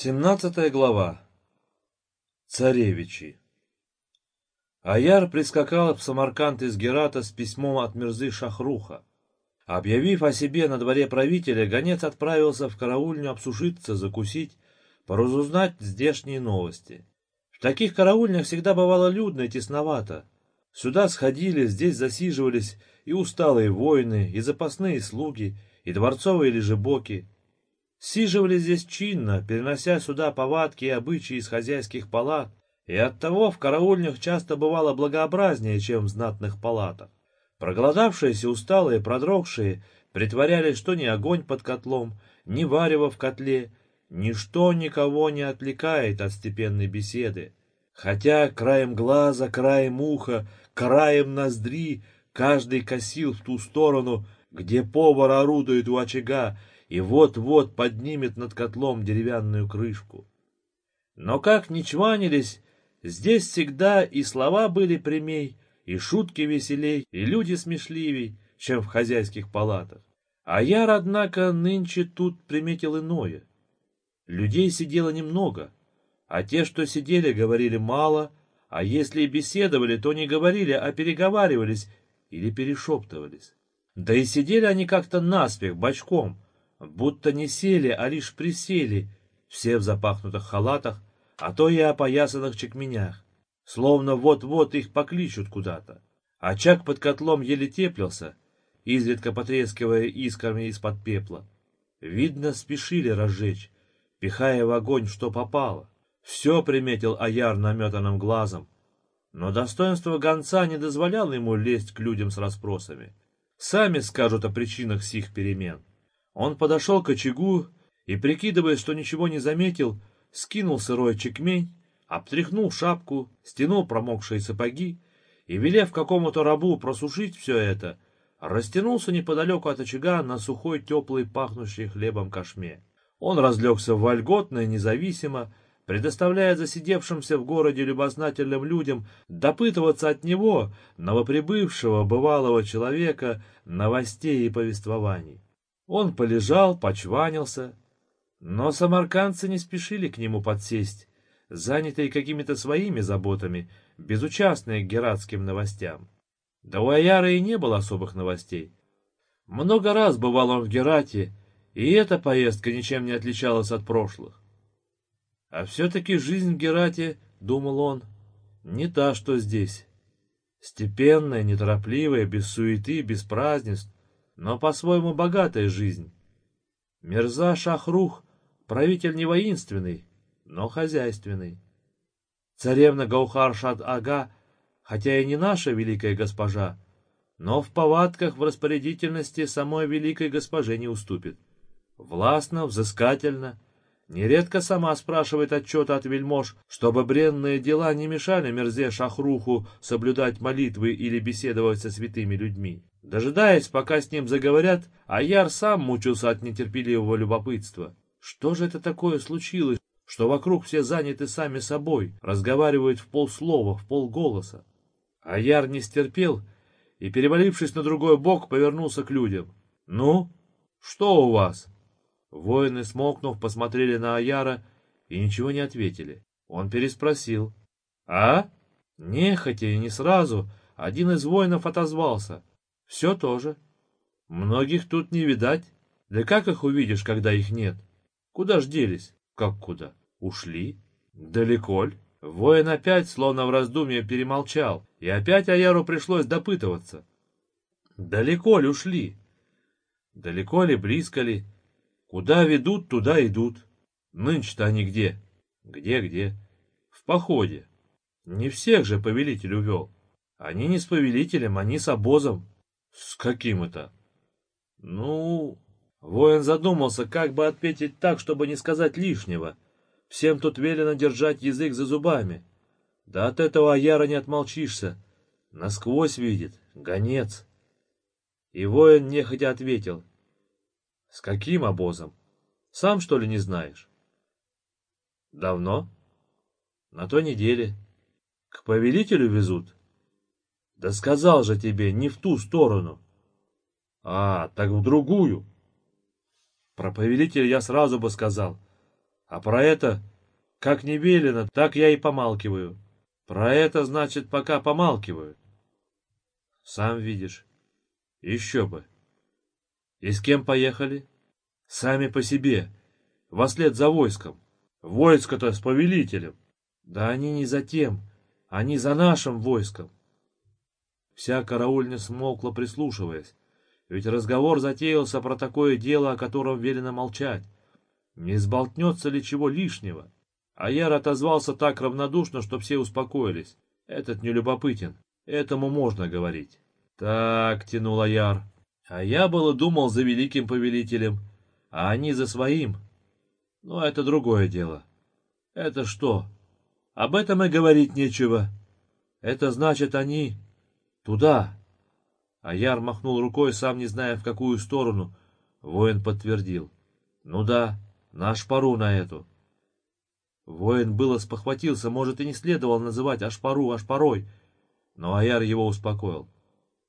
Семнадцатая глава. Царевичи. Аяр прискакал в Самарканд из Герата с письмом от Мирзы Шахруха. Объявив о себе на дворе правителя, гонец отправился в караульню обсушиться, закусить, поразузнать здешние новости. В таких караульнях всегда бывало людно и тесновато. Сюда сходили, здесь засиживались и усталые воины, и запасные слуги, и дворцовые лежебоки, Сиживали здесь чинно, перенося сюда повадки и обычаи из хозяйских палат, и оттого в караульнях часто бывало благообразнее, чем в знатных палатах. Проголодавшиеся, усталые, продрогшие притворялись, что ни огонь под котлом, ни варево в котле, ничто никого не отвлекает от степенной беседы. Хотя краем глаза, краем уха, краем ноздри каждый косил в ту сторону, где повар орудует у очага, и вот-вот поднимет над котлом деревянную крышку. Но как ни чванились, здесь всегда и слова были прямей, и шутки веселей, и люди смешливей, чем в хозяйских палатах. А я, однако, нынче тут приметил иное. Людей сидело немного, а те, что сидели, говорили мало, а если и беседовали, то не говорили, а переговаривались или перешептывались. Да и сидели они как-то наспех, бочком, будто не сели, а лишь присели, все в запахнутых халатах, а то и опоясанных чекменях, словно вот-вот их покличут куда-то. Очаг под котлом еле теплился, изредка потрескивая искрами из-под пепла. Видно, спешили разжечь, пихая в огонь, что попало. Все приметил Аяр наметанным глазом, но достоинство гонца не дозволяло ему лезть к людям с расспросами. Сами скажут о причинах сих перемен. Он подошел к очагу и, прикидывая, что ничего не заметил, скинул сырой чекмень, обтряхнул шапку, стянул промокшие сапоги и, велев какому-то рабу просушить все это, растянулся неподалеку от очага на сухой, теплый, пахнущий хлебом кошме. Он разлегся вольготно и независимо, предоставляя засидевшимся в городе любознательным людям допытываться от него, новоприбывшего бывалого человека, новостей и повествований. Он полежал, почванился, но самаркандцы не спешили к нему подсесть, занятые какими-то своими заботами, безучастные к гератским новостям. Да у Аяра и не было особых новостей. Много раз бывал он в Герате, и эта поездка ничем не отличалась от прошлых. А все-таки жизнь в Герате, думал он, не та, что здесь. Степенная, неторопливая, без суеты, без празднеств, но по-своему богатая жизнь. Мирза Шахрух — правитель не воинственный, но хозяйственный. Царевна Гаухар-Шад-Ага, хотя и не наша великая госпожа, но в повадках в распорядительности самой великой госпоже не уступит. Властно, взыскательно, нередко сама спрашивает отчета от вельмож, чтобы бренные дела не мешали Мерзе Шахруху соблюдать молитвы или беседовать со святыми людьми. Дожидаясь, пока с ним заговорят, Аяр сам мучился от нетерпеливого любопытства. Что же это такое случилось, что вокруг все заняты сами собой, разговаривают в полслова, в полголоса? Аяр не стерпел и, перевалившись на другой бок, повернулся к людям. «Ну, что у вас?» Воины, смолкнув, посмотрели на Аяра и ничего не ответили. Он переспросил. «А?» Нехотя и не сразу один из воинов отозвался. Все тоже. Многих тут не видать. Да как их увидишь, когда их нет? Куда ж делись? Как куда? Ушли? Далеко ль? Воин опять, словно в раздумье, перемолчал, и опять Аяру пришлось допытываться. Далеко ли ушли? Далеко ли, близко ли? Куда ведут, туда идут. Нынче-то они где? Где-где? В походе. Не всех же повелитель увел. Они не с повелителем, они с обозом. С каким это? Ну... Воин задумался, как бы ответить так, чтобы не сказать лишнего. Всем тут велено держать язык за зубами. Да от этого Аяра не отмолчишься. Насквозь видит, гонец. И воин нехотя ответил. С каким обозом? Сам, что ли, не знаешь? Давно? На той неделе. К повелителю везут? Да сказал же тебе, не в ту сторону. А, так в другую. Про повелителя я сразу бы сказал. А про это, как не велено, так я и помалкиваю. Про это, значит, пока помалкиваю. Сам видишь. Еще бы. И с кем поехали? Сами по себе. Вослед за войском. Войско-то с повелителем. Да они не за тем. Они за нашим войском. Вся караульня смолкла, прислушиваясь. Ведь разговор затеялся про такое дело, о котором велено молчать. Не сболтнется ли чего лишнего? А Яр отозвался так равнодушно, что все успокоились. Этот не любопытен, этому можно говорить. Так, тянул Яр. А я было думал за великим повелителем, а они за своим. Но это другое дело. Это что? Об этом и говорить нечего. Это значит, они туда. А Яр махнул рукой, сам не зная, в какую сторону. Воин подтвердил. Ну да, наш пару на эту. Воин было спохватился, может, и не следовало называть Ашпару Ашпарой, но Аяр его успокоил.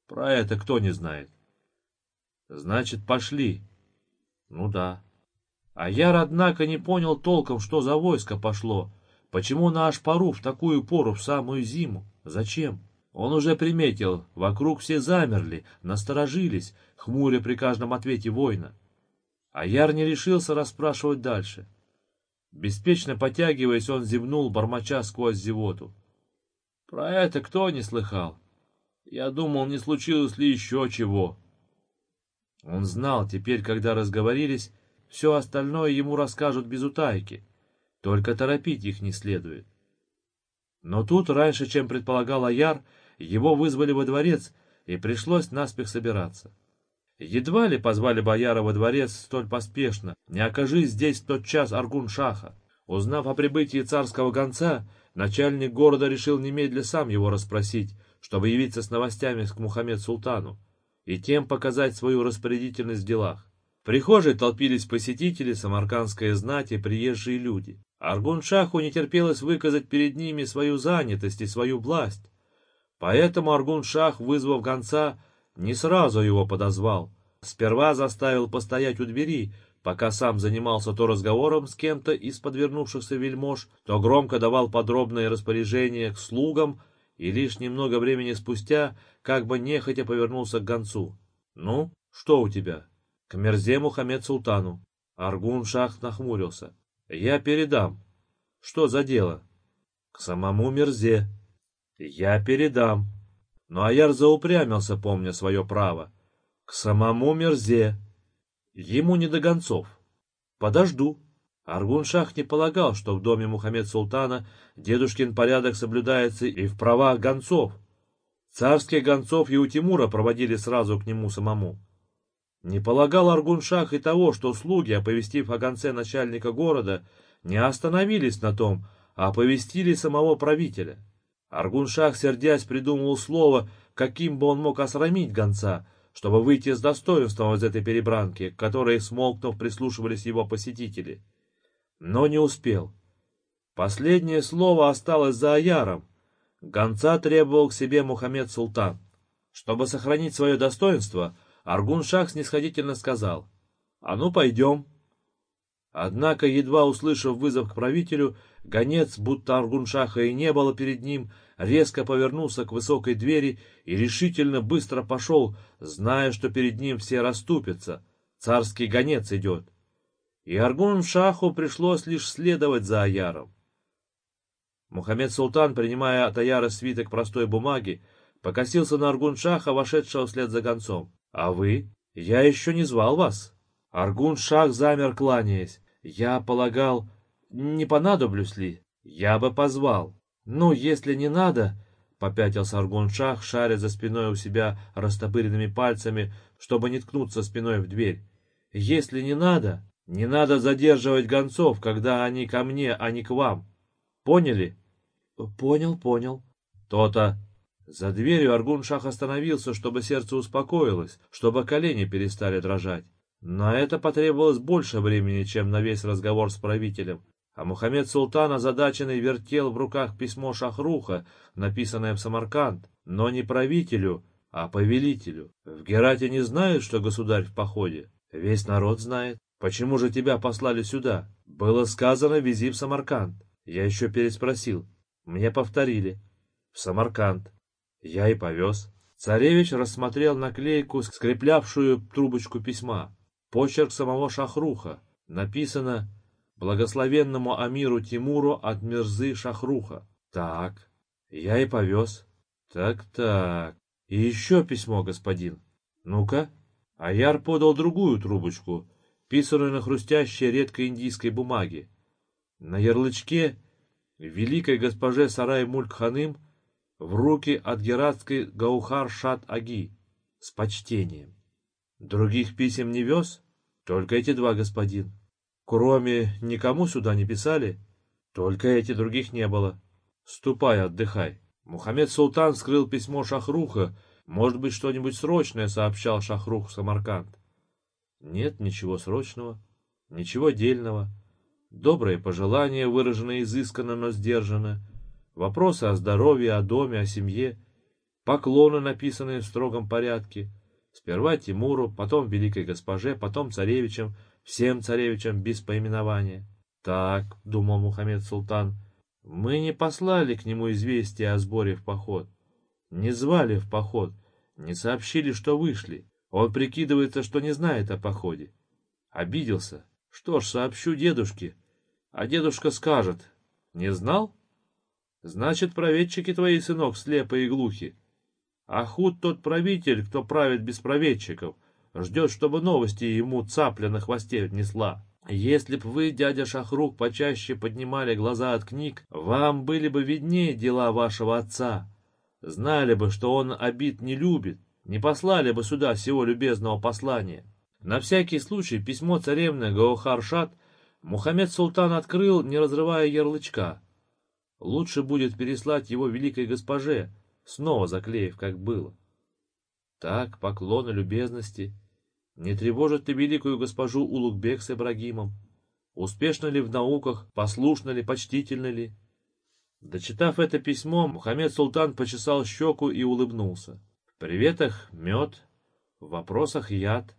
Про это кто не знает. Значит, пошли. Ну да. Аяр, однако, не понял толком, что за войско пошло. Почему на Ашпару в такую пору, в самую зиму? Зачем? Он уже приметил, вокруг все замерли, насторожились, хмуря при каждом ответе воина. Аяр не решился расспрашивать дальше. Беспечно потягиваясь, он зевнул, бормоча сквозь зевоту. Про это кто не слыхал? Я думал, не случилось ли еще чего. Он знал, теперь, когда разговорились, все остальное ему расскажут без утайки. Только торопить их не следует. Но тут, раньше, чем предполагал Аяр, его вызвали во дворец, и пришлось наспех собираться. Едва ли позвали бояра во дворец столь поспешно, не окажись здесь в тот час Аргун-Шаха. Узнав о прибытии царского гонца, начальник города решил немедля сам его расспросить, чтобы явиться с новостями к Мухаммед-Султану и тем показать свою распорядительность в делах. В прихожей толпились посетители, самаркандская знать и приезжие люди. Аргун-Шаху не терпелось выказать перед ними свою занятость и свою власть. Поэтому Аргун-Шах, вызвав гонца, не сразу его подозвал. Сперва заставил постоять у двери, пока сам занимался то разговором с кем-то из подвернувшихся вельмож, то громко давал подробные распоряжения к слугам, и лишь немного времени спустя, как бы нехотя повернулся к гонцу. «Ну, что у тебя?» «К Мерзе Мухаммед Султану». Аргун Шах нахмурился. «Я передам». «Что за дело?» «К самому Мерзе». «Я передам». Но Аяр заупрямился, помня свое право. К самому Мерзе. Ему не до гонцов. Подожду. Аргун-Шах не полагал, что в доме Мухаммед-Султана дедушкин порядок соблюдается и в правах гонцов. Царских гонцов и у Тимура проводили сразу к нему самому. Не полагал Аргун-Шах и того, что слуги, оповестив о гонце начальника города, не остановились на том, а оповестили самого правителя. Аргуншах, сердясь, придумывал слово, каким бы он мог осрамить гонца, чтобы выйти с достоинством из этой перебранки, к которой, смолкнув, прислушивались его посетители. Но не успел. Последнее слово осталось за Аяром. Гонца требовал к себе Мухаммед Султан. Чтобы сохранить свое достоинство, Аргун-Шах снисходительно сказал, «А ну, пойдем». Однако, едва услышав вызов к правителю, Гонец, будто Аргуншаха и не было перед ним, резко повернулся к высокой двери и решительно быстро пошел, зная, что перед ним все расступятся. Царский гонец идет. И Аргун-Шаху пришлось лишь следовать за Аяром. Мухаммед Султан, принимая от Аяра свиток простой бумаги, покосился на Аргун-Шаха, вошедшего вслед за гонцом. «А вы? Я еще не звал вас». Аргун-Шах замер, кланяясь. «Я полагал...» не понадоблюсь ли? Я бы позвал. Ну, если не надо, попятился Аргун-Шах, шаря за спиной у себя растопыренными пальцами, чтобы не ткнуться спиной в дверь. Если не надо, не надо задерживать гонцов, когда они ко мне, а не к вам. Поняли? Понял, понял. То-то. За дверью Аргун-Шах остановился, чтобы сердце успокоилось, чтобы колени перестали дрожать. На это потребовалось больше времени, чем на весь разговор с правителем. А Мухаммед Султан озадаченный вертел в руках письмо Шахруха, написанное в Самарканд, но не правителю, а повелителю. В Герате не знают, что государь в походе. Весь народ знает. Почему же тебя послали сюда? Было сказано, вези в Самарканд. Я еще переспросил. Мне повторили. В Самарканд. Я и повез. Царевич рассмотрел наклейку, скреплявшую трубочку письма. Почерк самого Шахруха. Написано «Благословенному Амиру Тимуру от Мирзы Шахруха». Так, я и повез. Так-так. И еще письмо, господин. Ну-ка. Аяр подал другую трубочку, писанную на хрустящей редкой индийской бумаге. На ярлычке великой госпоже Сарай Мульк-ханым в руки от гератской Гаухар Шат Аги с почтением. Других писем не вез? Только эти два, господин. Кроме никому сюда не писали? Только эти, других не было. Ступай, отдыхай. Мухаммед Султан скрыл письмо Шахруха. Может быть, что-нибудь срочное сообщал Шахрух Самарканд. Нет ничего срочного, ничего дельного. Добрые пожелания, выраженные изысканно, но сдержанно, Вопросы о здоровье, о доме, о семье. Поклоны, написанные в строгом порядке. Сперва Тимуру, потом великой госпоже, потом царевичам, всем царевичам без поименования. Так, думал Мухаммед Султан, мы не послали к нему известие о сборе в поход. Не звали в поход, не сообщили, что вышли. Он прикидывается, что не знает о походе. Обиделся. Что ж, сообщу дедушке. А дедушка скажет. Не знал? Значит, проведчики твои, сынок, слепы и глухи. А худ тот правитель, кто правит без проведчиков, ждет, чтобы новости ему цапля на хвосте несла. Если б вы, дядя Шахрук, почаще поднимали глаза от книг, вам были бы виднее дела вашего отца. Знали бы, что он обид не любит, не послали бы сюда всего любезного послания. На всякий случай письмо царевны Гаухаршат Мухаммед Султан открыл, не разрывая ярлычка. Лучше будет переслать его великой госпоже, снова заклеив, как было. Так, поклоны любезности. Не тревожит ты великую госпожу Улугбек с Ибрагимом? Успешно ли в науках, послушно ли, почтительно ли? Дочитав это письмо, Мухаммед Султан почесал щеку и улыбнулся. В приветах мед, в вопросах яд.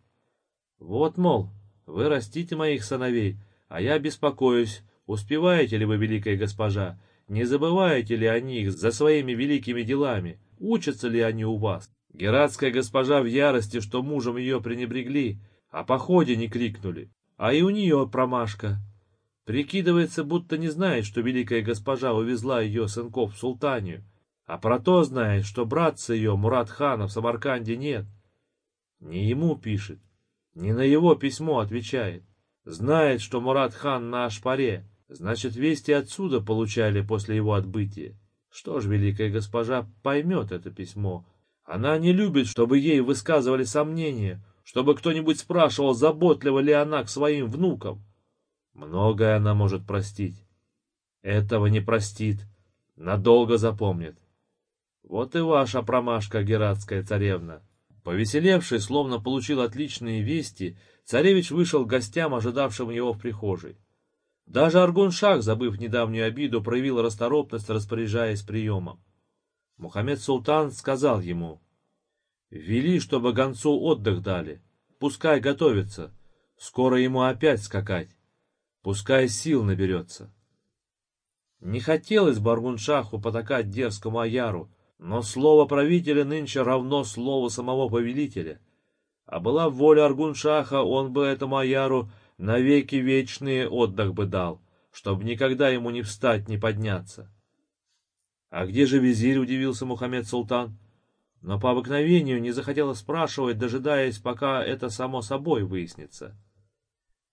Вот, мол, вы растите моих сыновей, а я беспокоюсь, успеваете ли вы, великая госпожа, не забываете ли о них за своими великими делами? Учатся ли они у вас? Гератская госпожа в ярости, что мужем ее пренебрегли, о походе не крикнули. А и у нее промашка. Прикидывается, будто не знает, что великая госпожа увезла ее сынков в султанию, а про то знает, что братца ее, Мурат-хана, в Самарканде нет. Не ему пишет, не на его письмо отвечает. Знает, что Мурат-хан на Ашпаре, Значит, вести отсюда получали после его отбытия. Что ж, великая госпожа поймет это письмо. Она не любит, чтобы ей высказывали сомнения, чтобы кто-нибудь спрашивал, заботлива ли она к своим внукам. Многое она может простить. Этого не простит, надолго запомнит. Вот и ваша промашка, гератская царевна. Повеселевший, словно получил отличные вести, царевич вышел к гостям, ожидавшим его в прихожей. Даже Аргун-Шах, забыв недавнюю обиду, проявил расторопность, распоряжаясь приемом. Мухаммед Султан сказал ему, «Вели, чтобы гонцу отдых дали. Пускай готовится. Скоро ему опять скакать. Пускай сил наберется». Не хотелось бы Аргун-Шаху потакать дерзкому Аяру, но слово правителя нынче равно слову самого повелителя. А была воля Аргун-Шаха, он бы этому Аяру навеки вечные отдых бы дал, чтобы никогда ему не встать, не подняться. А где же визирь, удивился Мухаммед Султан. Но по обыкновению не захотела спрашивать, дожидаясь, пока это само собой выяснится.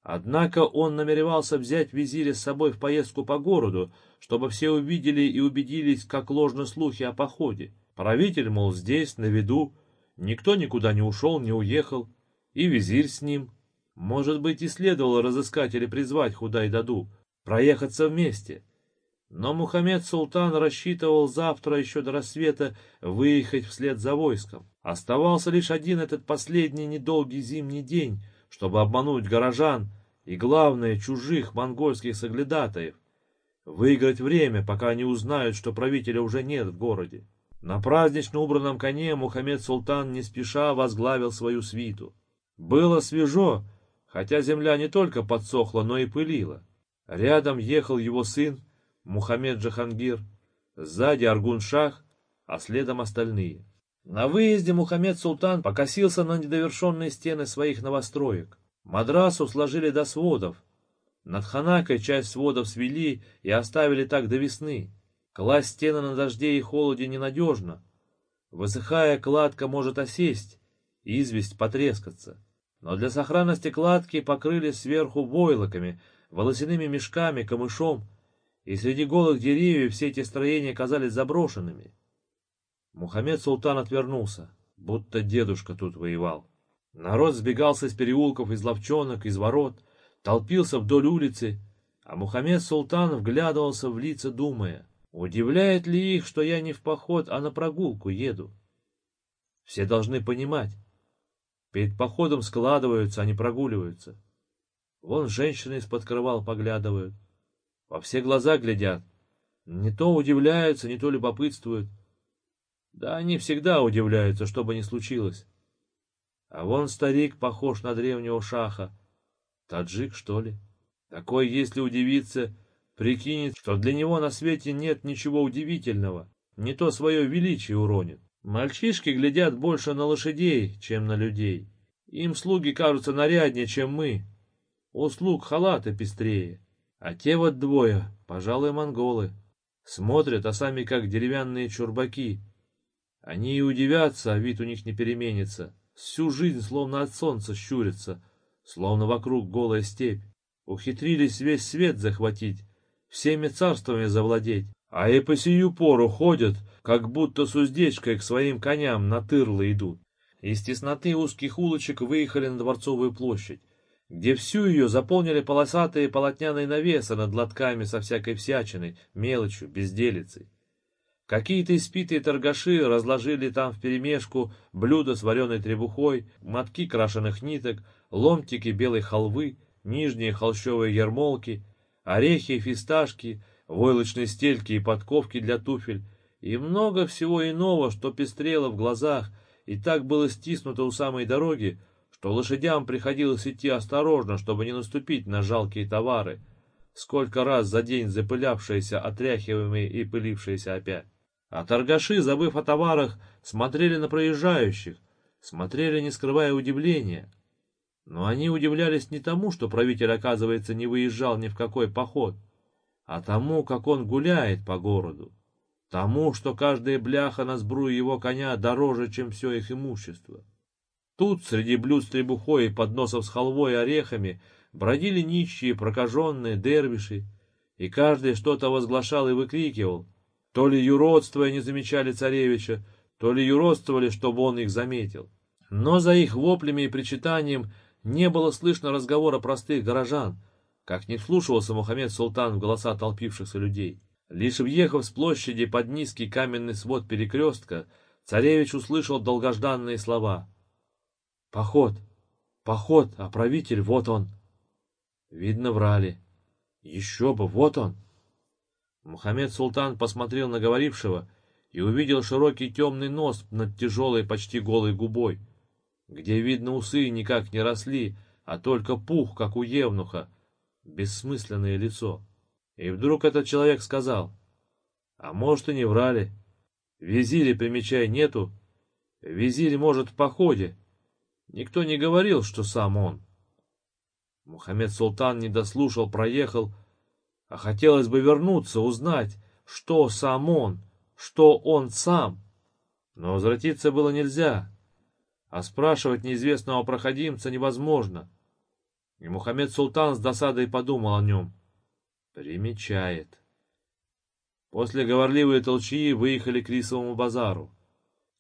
Однако он намеревался взять визиря с собой в поездку по городу, чтобы все увидели и убедились, как ложны слухи о походе. Правитель, мол, здесь, на виду, никто никуда не ушел, не уехал, и визирь с ним — может быть, и следовало разыскать или призвать Худай-Даду, проехаться вместе. Но Мухаммед Султан рассчитывал завтра еще до рассвета выехать вслед за войском. Оставался лишь один этот последний недолгий зимний день, чтобы обмануть горожан и, главное, чужих монгольских соглядатаев. Выиграть время, пока они узнают, что правителя уже нет в городе. На празднично убранном коне Мухаммед Султан не спеша возглавил свою свиту. Было свежо, хотя земля не только подсохла, но и пылила. Рядом ехал его сын Мухаммед Джахангир, сзади Аргун-Шах, а следом остальные. На выезде Мухаммед Султан покосился на недовершенные стены своих новостроек. Мадрасу сложили до сводов. Над Ханакой часть сводов свели и оставили так до весны. Класть стены на дожде и холоде ненадежно. Высыхая, кладка может осесть, известь потрескаться. Но для сохранности кладки покрыли сверху войлоками, волосяными мешками, камышом, и среди голых деревьев все эти строения казались заброшенными. Мухаммед Султан отвернулся, будто дедушка тут воевал. Народ сбегался из переулков, из ловчонок, из ворот, толпился вдоль улицы, а Мухаммед Султан вглядывался в лица, думая, удивляет ли их, что я не в поход, а на прогулку еду. Все должны понимать, перед походом складываются, а не прогуливаются. Вон женщины из-под крывал поглядывают, во все глаза глядят, не то удивляются, не то любопытствуют. Да они всегда удивляются, что бы ни случилось. А вон старик похож на древнего шаха. Таджик, что ли? Такой, если удивиться, прикинет, что для него на свете нет ничего удивительного, не то свое величие уронит. Мальчишки глядят больше на лошадей, чем на людей. Им слуги кажутся наряднее, чем мы. У слуг халаты пестрее. А те вот двое, пожалуй, монголы. Смотрят, а сами как деревянные чурбаки. Они и удивятся, а вид у них не переменится. Всю жизнь словно от солнца щурятся, словно вокруг голая степь. Ухитрились весь свет захватить, всеми царствами завладеть, а и по сию пору ходят, как будто с уздечкой к своим коням на тырло идут. Из тесноты узких улочек выехали на Дворцовую площадь, где всю ее заполнили полосатые полотняные навесы над лотками со всякой всячиной, мелочью, безделицей. Какие-то испитые торгаши разложили там вперемешку блюда с вареной требухой, мотки крашеных ниток, ломтики белой халвы, нижние холщовые ермолки, орехи, фисташки, войлочные стельки и подковки для туфель, и много всего иного, что пестрело в глазах и так было стиснуто у самой дороги, что лошадям приходилось идти осторожно, чтобы не наступить на жалкие товары, сколько раз за день запылявшиеся, отряхиваемые и пылившиеся опять. А торгаши, забыв о товарах, смотрели на проезжающих, смотрели, не скрывая удивления. Но они удивлялись не тому, что правитель, оказывается, не выезжал ни в какой поход, а тому, как он гуляет по городу, тому, что каждая бляха на сбрую его коня дороже, чем все их имущество. Тут, среди блюд с требухой и подносов с халвой и орехами, бродили нищие, прокаженные, дервиши, и каждый что-то возглашал и выкрикивал — то ли юродствуя не замечали царевича, то ли юродствовали, чтобы он их заметил. Но за их воплями и причитанием не было слышно разговора простых горожан, как не вслушивался Мухаммед Султан в голоса толпившихся людей. Лишь въехав с площади под низкий каменный свод перекрестка, царевич услышал долгожданные слова. «Поход! Поход! А правитель вот он!» Видно, врали. «Еще бы, вот он!» Мухаммед Султан посмотрел на говорившего и увидел широкий темный нос над тяжелой, почти голой губой, где, видно, усы никак не росли, а только пух, как у евнуха, бессмысленное лицо. И вдруг этот человек сказал, а может и не врали. Визири, примечай, нету. Визирь может в походе. Никто не говорил, что сам он. Мухаммед Султан не дослушал, проехал, а хотелось бы вернуться, узнать, что сам он, что он сам. Но возвратиться было нельзя, а спрашивать неизвестного проходимца невозможно. И Мухаммед Султан с досадой подумал о нем. Примечает. После говорливой толчьи выехали к рисовому базару.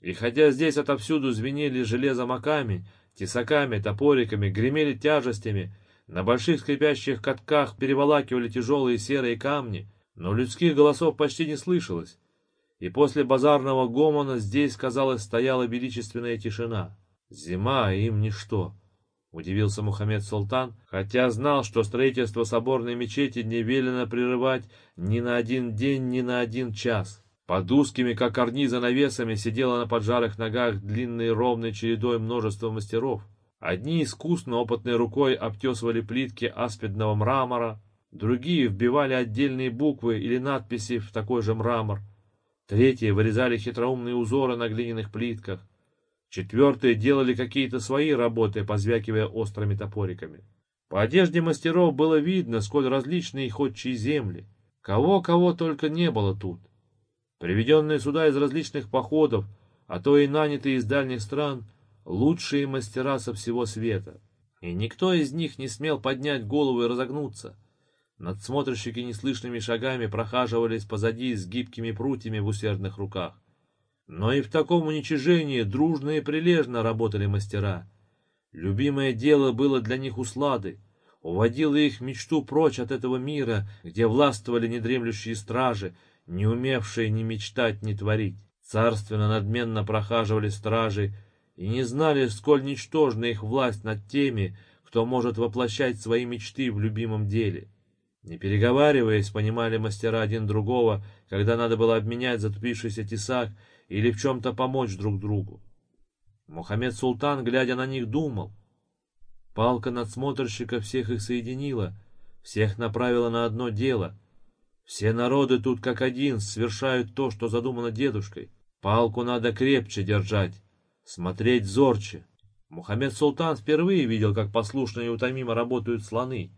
И хотя здесь отовсюду звенели железомаками, тесаками, топориками, гремели тяжестями, на больших скрипящих катках переволакивали тяжелые серые камни, но людских голосов почти не слышалось. И после базарного гомона здесь, казалось, стояла величественная тишина. Зима им ничто. Удивился Мухаммед Султан, хотя знал, что строительство соборной мечети не велено прерывать ни на один день, ни на один час. Под узкими, как карнизы, навесами сидела на поджарых ногах длинной ровной чередой множество мастеров. Одни искусно опытной рукой обтесывали плитки аспидного мрамора, другие вбивали отдельные буквы или надписи в такой же мрамор, третьи вырезали хитроумные узоры на глиняных плитках, четвертые делали какие-то свои работы, позвякивая острыми топориками. По одежде мастеров было видно, сколь различны их отчие земли. Кого-кого только не было тут. Приведенные сюда из различных походов, а то и нанятые из дальних стран, лучшие мастера со всего света. И никто из них не смел поднять голову и разогнуться. Надсмотрщики неслышными шагами прохаживались позади с гибкими прутьями в усердных руках. Но и в таком уничижении дружно и прилежно работали мастера. Любимое дело было для них услады, уводило их мечту прочь от этого мира, где властвовали недремлющие стражи, не умевшие ни мечтать, ни творить. Царственно надменно прохаживали стражи и не знали, сколь ничтожна их власть над теми, кто может воплощать свои мечты в любимом деле. Не переговариваясь, понимали мастера один другого, когда надо было обменять затупившийся тесак или в чем-то помочь друг другу. Мухаммед Султан, глядя на них, думал. Палка надсмотрщика всех их соединила, всех направила на одно дело. Все народы тут как один совершают то, что задумано дедушкой. Палку надо крепче держать, смотреть зорче. Мухаммед Султан впервые видел, как послушно и утомимо работают слоны.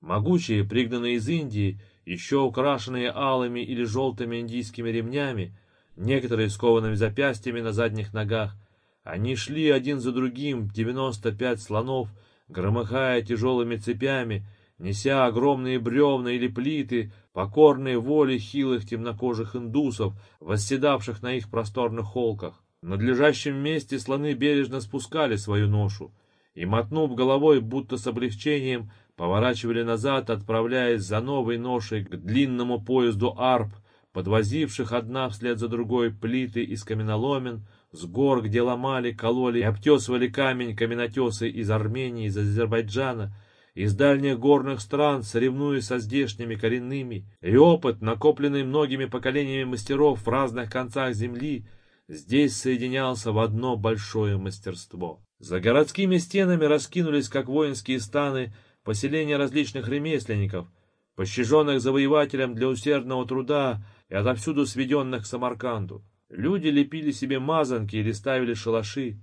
Могучие, пригнанные из Индии, еще украшенные алыми или желтыми индийскими ремнями, некоторые скованными запястьями на задних ногах, они шли один за другим, девяносто пять слонов, громыхая тяжелыми цепями, неся огромные бревна или плиты, покорные воле хилых темнокожих индусов, восседавших на их просторных холках. В надлежащем месте слоны бережно спускали свою ношу и, мотнув головой, будто с облегчением, поворачивали назад, отправляясь за новой ношей к длинному поезду арп, подвозивших одна вслед за другой плиты из каменоломен, с гор, где ломали, кололи и обтесывали камень каменотесы из Армении, из Азербайджана, из дальних горных стран, соревнуясь со здешними коренными, и опыт, накопленный многими поколениями мастеров в разных концах земли, здесь соединялся в одно большое мастерство. За городскими стенами раскинулись, как воинские станы, поселения различных ремесленников, пощаженных завоевателем для усердного труда и отовсюду сведенных к Самарканду. Люди лепили себе мазанки или ставили шалаши.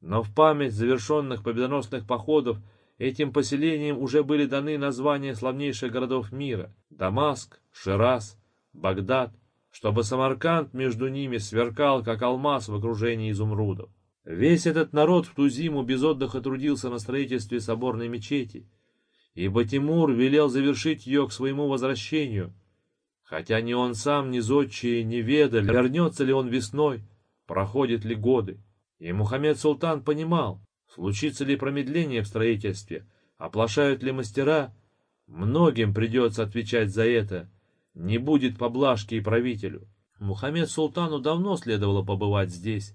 Но в память завершенных победоносных походов этим поселениям уже были даны названия славнейших городов мира – Дамаск, Шираз, Багдад, чтобы Самарканд между ними сверкал, как алмаз в окружении изумрудов. Весь этот народ в ту зиму без отдыха трудился на строительстве соборной мечети, ибо Тимур велел завершить ее к своему возвращению – Хотя ни он сам, ни зодчие не ведали, вернется ли он весной, проходят ли годы. И Мухаммед Султан понимал, случится ли промедление в строительстве, оплошают ли мастера, многим придется отвечать за это, не будет поблажки и правителю. Мухаммед Султану давно следовало побывать здесь,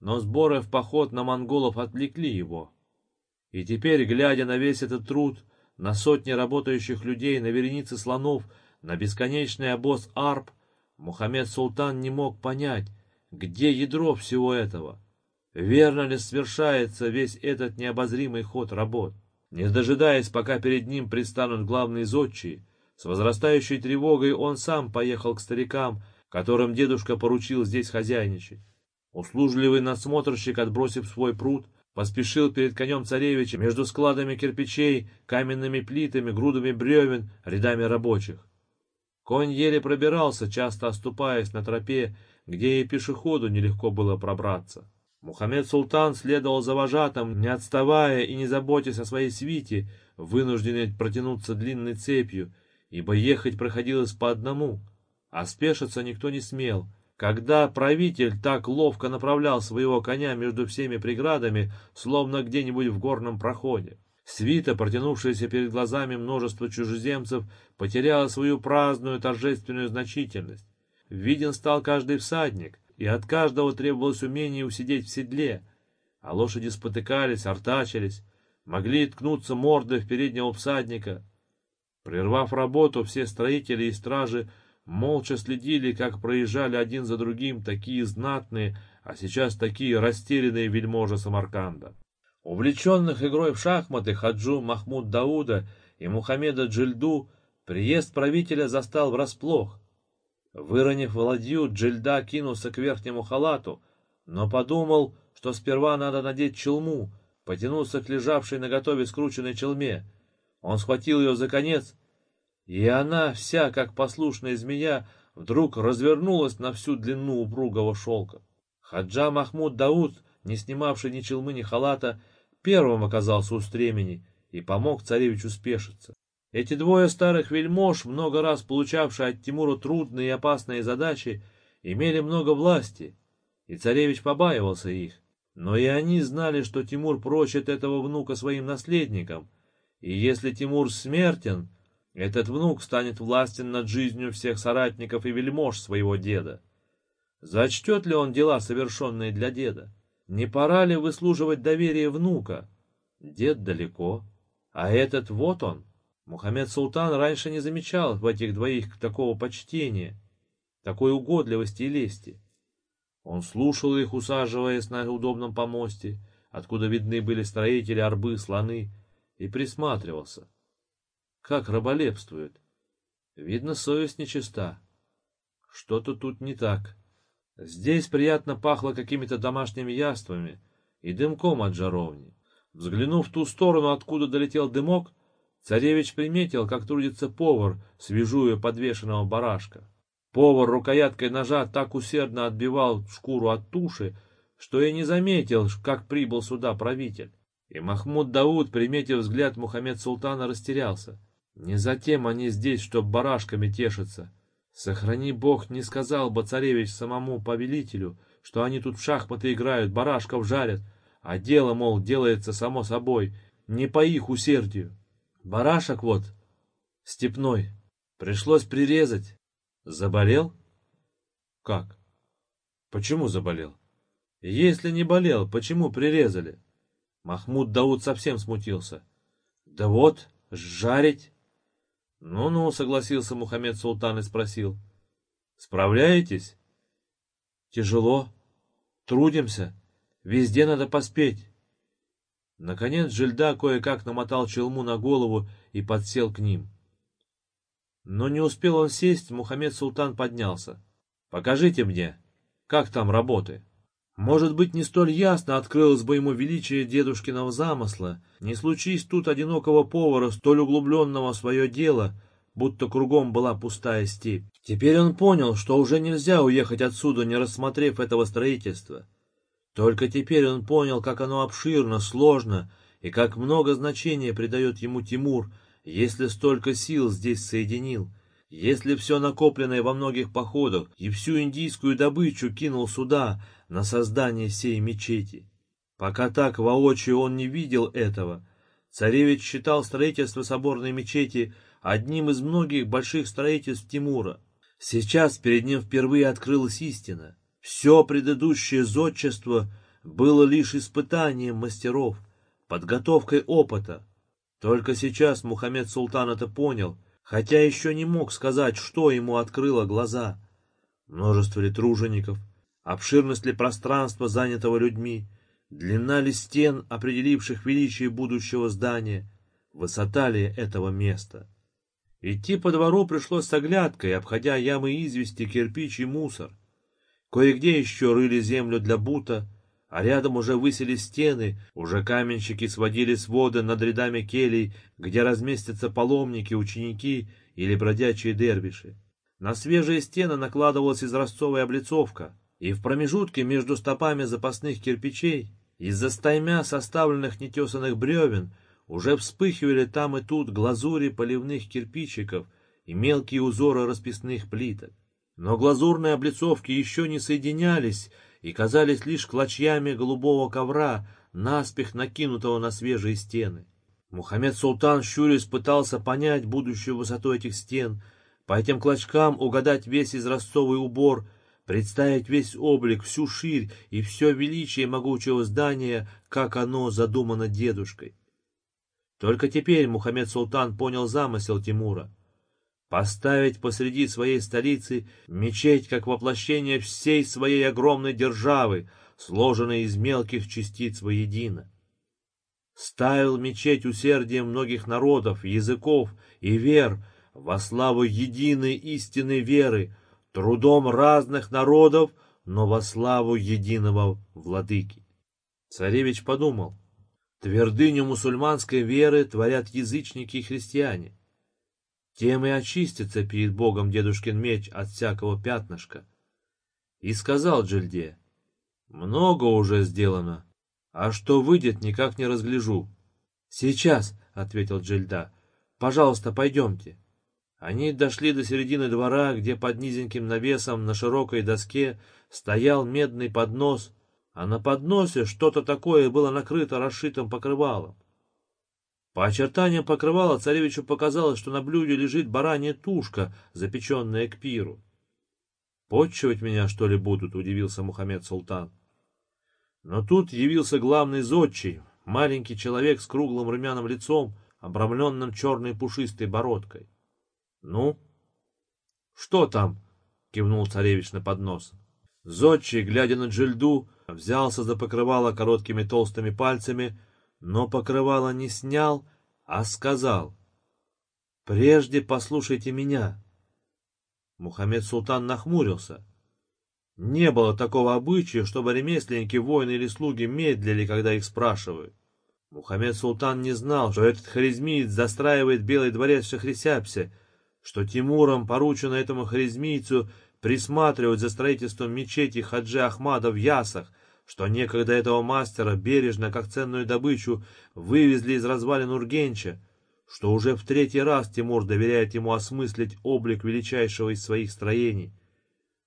но сборы в поход на монголов отвлекли его. И теперь, глядя на весь этот труд, на сотни работающих людей, на вереницы слонов, на бесконечный обоз арп Мухаммед Султан не мог понять, где ядро всего этого. Верно ли свершается весь этот необозримый ход работ? Не дожидаясь, пока перед ним предстанут главные зодчие, с возрастающей тревогой он сам поехал к старикам, которым дедушка поручил здесь хозяйничать. Услужливый надсмотрщик, отбросив свой пруд, поспешил перед конем царевича между складами кирпичей, каменными плитами, грудами бревен, рядами рабочих. Конь еле пробирался, часто оступаясь на тропе, где и пешеходу нелегко было пробраться. Мухаммед Султан следовал за вожатым, не отставая и не заботясь о своей свите, вынужденный протянуться длинной цепью, ибо ехать проходилось по одному, а спешиться никто не смел. Когда правитель так ловко направлял своего коня между всеми преградами, словно где-нибудь в горном проходе. Свита, протянувшаяся перед глазами множества чужеземцев, потеряла свою праздную торжественную значительность. Виден стал каждый всадник, и от каждого требовалось умение усидеть в седле, а лошади спотыкались, артачились, могли ткнуться мордой в переднего всадника. Прервав работу, все строители и стражи молча следили, как проезжали один за другим такие знатные, а сейчас такие растерянные вельможи Самарканда. Увлеченных игрой в шахматы Хаджу Махмуд Дауда и Мухаммеда Джильду Приезд правителя застал врасплох. Выронив ладью, Джильда кинулся к верхнему халату, но подумал, что сперва надо надеть челму, потянулся к лежавшей наготове скрученной челме. Он схватил ее за конец, и она, вся как послушная змея, вдруг развернулась на всю длину упругого шелка. Хаджа Махмуд Дауд, не снимавший ни челмы, ни халата, первым оказался у стремени и помог царевичу спешиться. Эти двое старых вельмож, много раз получавшие от Тимура трудные и опасные задачи, имели много власти, и царевич побаивался их. Но и они знали, что Тимур прочит этого внука своим наследником, и если Тимур смертен, этот внук станет властен над жизнью всех соратников и вельмож своего деда. Зачтет ли он дела, совершенные для деда? Не пора ли выслуживать доверие внука? Дед далеко, а этот вот он. Мухаммед Султан раньше не замечал в этих двоих такого почтения, такой угодливости и лести. Он слушал их, усаживаясь на удобном помосте, откуда видны были строители, арбы, слоны, и присматривался. Как раболепствует. Видно, совесть нечиста. Что-то тут не так. Здесь приятно пахло какими-то домашними яствами и дымком от жаровни. Взглянув в ту сторону, откуда долетел дымок, царевич приметил, как трудится повар, свежуя подвешенного барашка. Повар рукояткой ножа так усердно отбивал шкуру от туши, что и не заметил, как прибыл сюда правитель. И Махмуд Дауд, приметив взгляд Мухаммед Султана, растерялся. Не затем они здесь, чтоб барашками тешиться. Сохрани бог, не сказал бы царевич самому повелителю, что они тут в шахматы играют, барашков жарят, а дело, мол, делается само собой, не по их усердию. Барашек вот, степной, пришлось прирезать. Заболел? Как? Почему заболел? Если не болел, почему прирезали? Махмуд Дауд совсем смутился. Да вот, жарить. Ну-ну, согласился Мухаммед Султан и спросил. Справляетесь? Тяжело. Трудимся. Везде надо поспеть. Наконец Жильда кое-как намотал челму на голову и подсел к ним. Но не успел он сесть, Мухаммед Султан поднялся. «Покажите мне, как там работы?» Может быть, не столь ясно открылось бы ему величие дедушкиного замысла, не случись тут одинокого повара, столь углубленного в свое дело, будто кругом была пустая степь. Теперь он понял, что уже нельзя уехать отсюда, не рассмотрев этого строительства. Только теперь он понял, как оно обширно, сложно, и как много значения придает ему Тимур, если столько сил здесь соединил, если все накопленное во многих походах и всю индийскую добычу кинул сюда, на создание сей мечети. Пока так воочию он не видел этого, царевич считал строительство соборной мечети одним из многих больших строительств Тимура. Сейчас перед ним впервые открылась истина. Все предыдущее зодчество было лишь испытанием мастеров, подготовкой опыта. Только сейчас Мухаммед Султан это понял, хотя еще не мог сказать, что ему открыло глаза. Множество ли тружеников, обширность ли пространства, занятого людьми, длина ли стен, определивших величие будущего здания, высота ли этого места. Идти по двору пришлось с оглядкой, обходя ямы извести, кирпич и мусор. Кое-где еще рыли землю для бута, а рядом уже высели стены, уже каменщики сводили своды над рядами келей, где разместятся паломники, ученики или бродячие дервиши. На свежие стены накладывалась изразцовая облицовка, и в промежутке между стопами запасных кирпичей, из-за стаймя составленных нетесанных бревен, уже вспыхивали там и тут глазури поливных кирпичиков и мелкие узоры расписных плиток. Но глазурные облицовки еще не соединялись, и казались лишь клочьями голубого ковра, наспех накинутого на свежие стены. Мухаммед Султан щурясь пытался понять будущую высоту этих стен, по этим клочкам угадать весь изразцовый убор, представить весь облик, всю ширь и все величие могучего здания, как оно задумано дедушкой. Только теперь Мухаммед Султан понял замысел Тимура поставить посреди своей столицы мечеть как воплощение всей своей огромной державы, сложенной из мелких частиц воедино. Ставил мечеть усердием многих народов, языков и вер, во славу единой истинной веры, трудом разных народов, но во славу единого владыки. Царевич подумал, твердыню мусульманской веры творят язычники и христиане. Тем и очистится перед Богом дедушкин меч от всякого пятнышка. И сказал Джильде, много уже сделано, а что выйдет, никак не разгляжу. Сейчас, — ответил Джильда, — пожалуйста, пойдемте. Они дошли до середины двора, где под низеньким навесом на широкой доске стоял медный поднос, а на подносе что-то такое было накрыто расшитым покрывалом. По очертаниям покрывала царевичу показалось, что на блюде лежит баранья тушка, запеченная к пиру. «Почивать меня, что ли, будут?» — удивился Мухаммед Султан. Но тут явился главный зодчий, маленький человек с круглым румяным лицом, обрамленным черной пушистой бородкой. «Ну?» «Что там?» — кивнул царевич на поднос. Зодчий, глядя на Джильду, взялся за покрывало короткими толстыми пальцами — но покрывало не снял, а сказал, «Прежде послушайте меня». Мухаммед Султан нахмурился. Не было такого обычая, чтобы ремесленники, воины или слуги медлили, когда их спрашивают. Мухаммед Султан не знал, что этот харизмиец застраивает Белый дворец в Шахрисяпсе, что Тимуром поручено этому харизмийцу присматривать за строительством мечети Хаджи Ахмада в Ясах — что некогда этого мастера бережно, как ценную добычу, вывезли из развалин Ургенча, что уже в третий раз Тимур доверяет ему осмыслить облик величайшего из своих строений,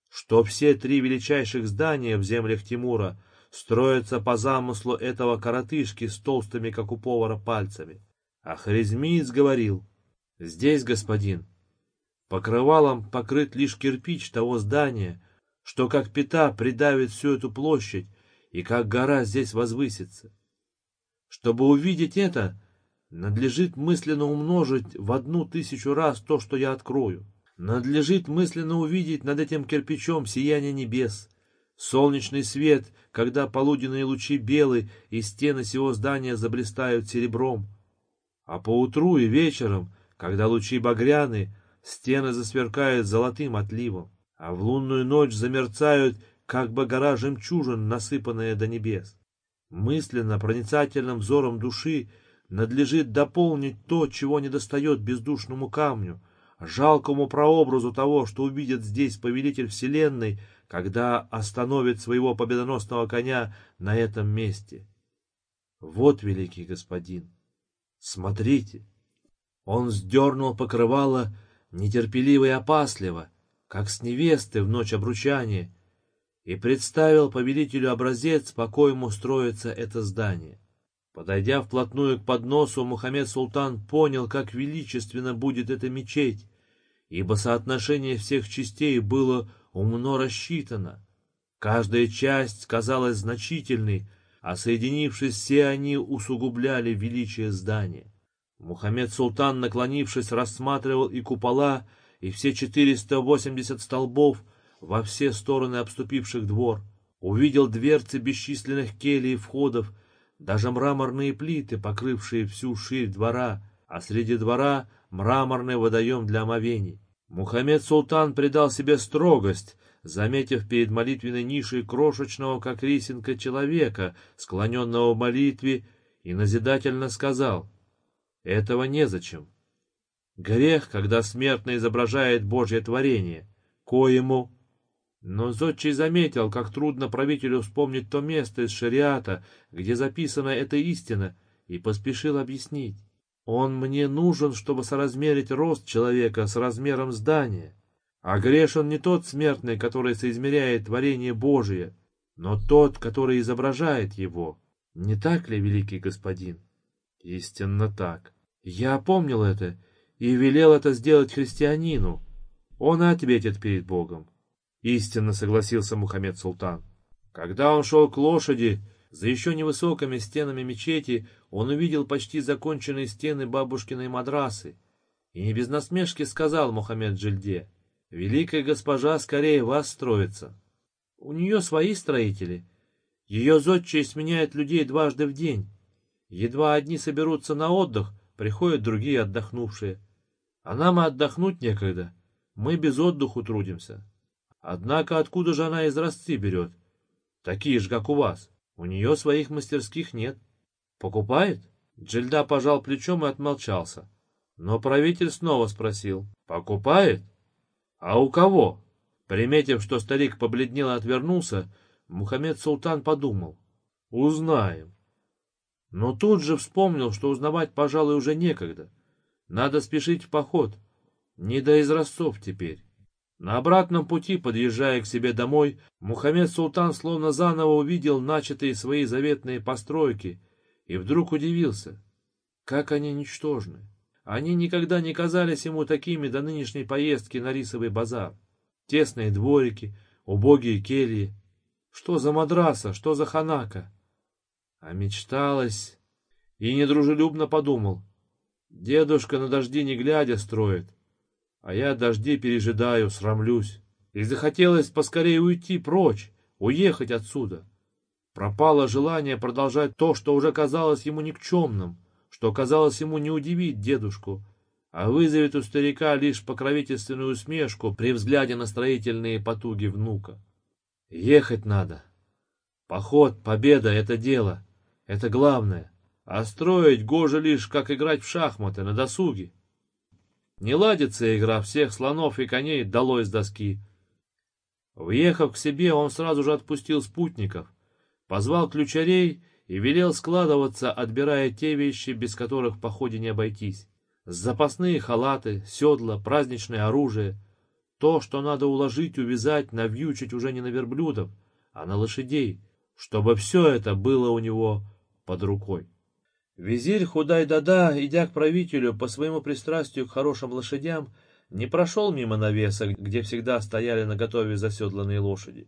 что все три величайших здания в землях Тимура строятся по замыслу этого коротышки с толстыми, как у повара, пальцами. А Харизмиец говорил, «Здесь, господин, покрывалом покрыт лишь кирпич того здания, что как пята придавит всю эту площадь, и как гора здесь возвысится. Чтобы увидеть это, надлежит мысленно умножить в одну тысячу раз то, что я открою. Надлежит мысленно увидеть над этим кирпичом сияние небес, солнечный свет, когда полуденные лучи белы и стены сего здания заблистают серебром. А поутру и вечером, когда лучи багряны, стены засверкают золотым отливом, а в лунную ночь замерцают как бы гора жемчужин, насыпанная до небес. Мысленно, проницательным взором души надлежит дополнить то, чего недостает бездушному камню, жалкому прообразу того, что увидит здесь повелитель вселенной, когда остановит своего победоносного коня на этом месте. Вот, великий господин, смотрите. Он сдернул покрывало нетерпеливо и опасливо, как с невесты в ночь обручания, и представил повелителю образец, по коему строится это здание. Подойдя вплотную к подносу, Мухаммед Султан понял, как величественно будет эта мечеть, ибо соотношение всех частей было умно рассчитано. Каждая часть казалась значительной, а соединившись, все они усугубляли величие здания. Мухаммед Султан, наклонившись, рассматривал и купола, и все 480 столбов — во все стороны обступивших двор, увидел дверцы бесчисленных келей и входов, даже мраморные плиты, покрывшие всю ширь двора, а среди двора мраморный водоем для омовений. Мухаммед Султан придал себе строгость, заметив перед молитвенной нишей крошечного, как рисинка, человека, склоненного в молитве, и назидательно сказал, «Этого незачем. Грех, когда смертно изображает Божье творение, коему но Зодчий заметил, как трудно правителю вспомнить то место из шариата, где записана эта истина, и поспешил объяснить. Он мне нужен, чтобы соразмерить рост человека с размером здания. А грешен не тот смертный, который соизмеряет творение Божие, но тот, который изображает его. Не так ли, великий господин? Истинно так. Я помнил это и велел это сделать христианину. Он ответит перед Богом. Истинно согласился Мухаммед Султан. Когда он шел к лошади, за еще невысокими стенами мечети он увидел почти законченные стены бабушкиной мадрасы и не без насмешки сказал Мухаммед Джильде, «Великая госпожа скорее вас строится. У нее свои строители. Ее зодчие сменяют людей дважды в день. Едва одни соберутся на отдых, приходят другие отдохнувшие. А нам и отдохнуть некогда. Мы без отдыху трудимся. Однако откуда же она изразцы берет? Такие же, как у вас. У нее своих мастерских нет. Покупает? Джильда пожал плечом и отмолчался. Но правитель снова спросил. Покупает? А у кого? Приметив, что старик побледнел и отвернулся, Мухаммед Султан подумал. Узнаем. Но тут же вспомнил, что узнавать, пожалуй, уже некогда. Надо спешить в поход. Не до изразцов теперь. На обратном пути, подъезжая к себе домой, Мухаммед Султан словно заново увидел начатые свои заветные постройки и вдруг удивился, как они ничтожны. Они никогда не казались ему такими до нынешней поездки на рисовый базар. Тесные дворики, убогие кельи. Что за мадраса, что за ханака? А мечталось... И недружелюбно подумал. Дедушка на дожди не глядя строит, а я дожди пережидаю, срамлюсь. И захотелось поскорее уйти прочь, уехать отсюда. Пропало желание продолжать то, что уже казалось ему никчемным, что казалось ему не удивить дедушку, а вызовет у старика лишь покровительственную усмешку при взгляде на строительные потуги внука. Ехать надо. Поход, победа — это дело, это главное. А строить гоже лишь, как играть в шахматы на досуге. Не ладится игра, всех слонов и коней долой с доски. Въехав к себе, он сразу же отпустил спутников, позвал ключарей и велел складываться, отбирая те вещи, без которых в походе не обойтись. Запасные халаты, седла, праздничное оружие. То, что надо уложить, увязать, навьючить уже не на верблюдов, а на лошадей, чтобы все это было у него под рукой. Визирь Худай-Дада, идя к правителю по своему пристрастию к хорошим лошадям, не прошел мимо навеса, где всегда стояли наготове заседланные лошади.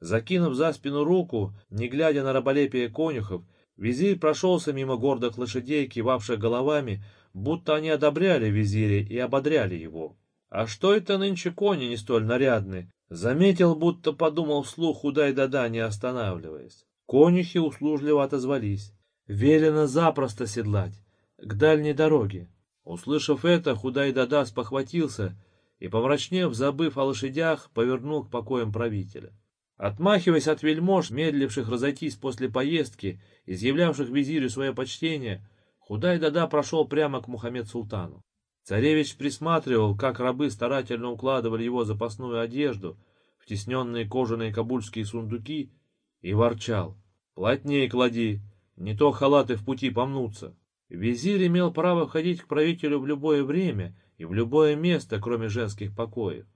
Закинув за спину руку, не глядя на раболепие конюхов, визирь прошелся мимо гордых лошадей, кивавших головами, будто они одобряли визиря и ободряли его. А что это нынче кони не столь нарядны? Заметил, будто подумал вслух Худай-Дада, не останавливаясь. Конюхи услужливо отозвались. Велено запросто седлать, к дальней дороге. Услышав это, Худай Дада спохватился и, помрачнев, забыв о лошадях, повернул к покоям правителя. Отмахиваясь от вельмож, медливших разойтись после поездки, изъявлявших визирю свое почтение, Худай Дада прошел прямо к Мухаммед Султану. Царевич присматривал, как рабы старательно укладывали его запасную одежду в тесненные кожаные кабульские сундуки, и ворчал. «Плотнее клади, не то халаты в пути помнутся. Визирь имел право ходить к правителю в любое время и в любое место, кроме женских покоев.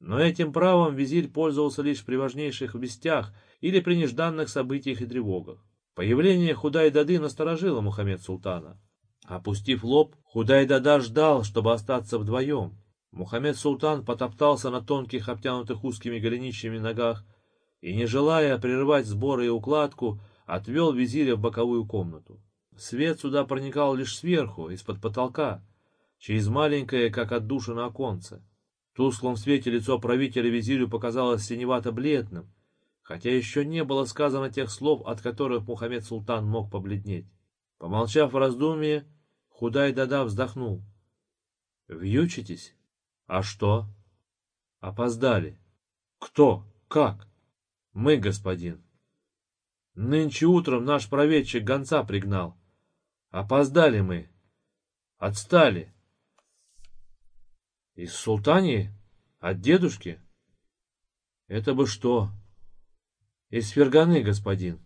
Но этим правом визирь пользовался лишь при важнейших вестях или при нежданных событиях и тревогах. Появление Худай-Дады насторожило Мухаммед Султана. Опустив лоб, Худай-Дада ждал, чтобы остаться вдвоем. Мухаммед Султан потоптался на тонких, обтянутых узкими голенищами ногах и, не желая прерывать сборы и укладку, отвел визиря в боковую комнату. Свет сюда проникал лишь сверху, из-под потолка, через маленькое, как отдушина, оконце. В тусклом свете лицо правителя визирю показалось синевато-бледным, хотя еще не было сказано тех слов, от которых Мухаммед Султан мог побледнеть. Помолчав в раздумье, Худай Дада вздохнул. «Вьючитесь? А что?» «Опоздали. Кто? Как?» «Мы, господин». Нынче утром наш проведчик гонца пригнал. Опоздали мы. Отстали. Из Султании? От дедушки? Это бы что? Из Ферганы, господин.